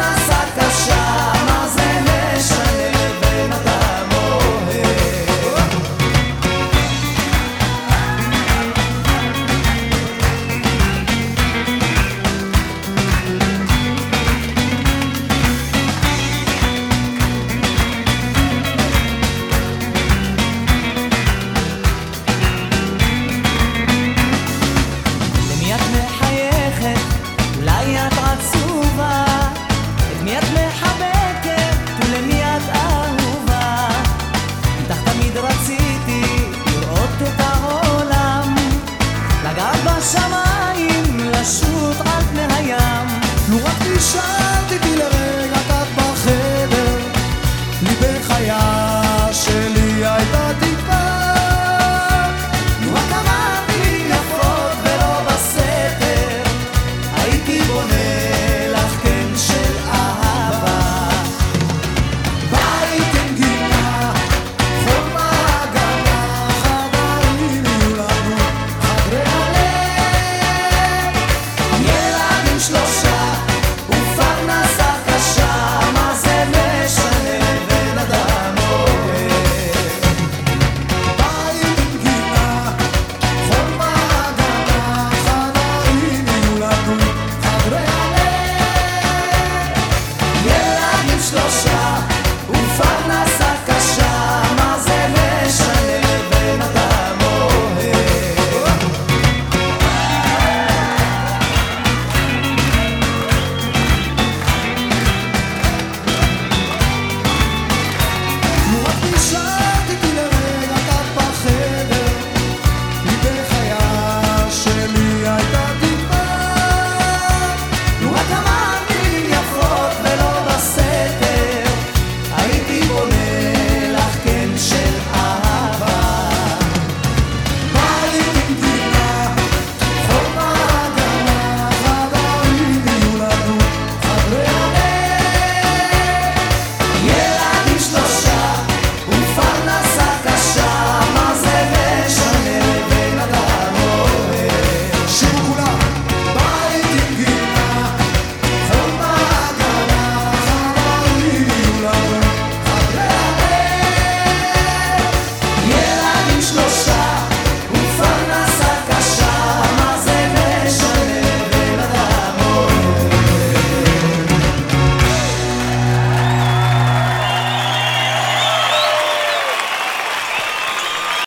ます。Senti you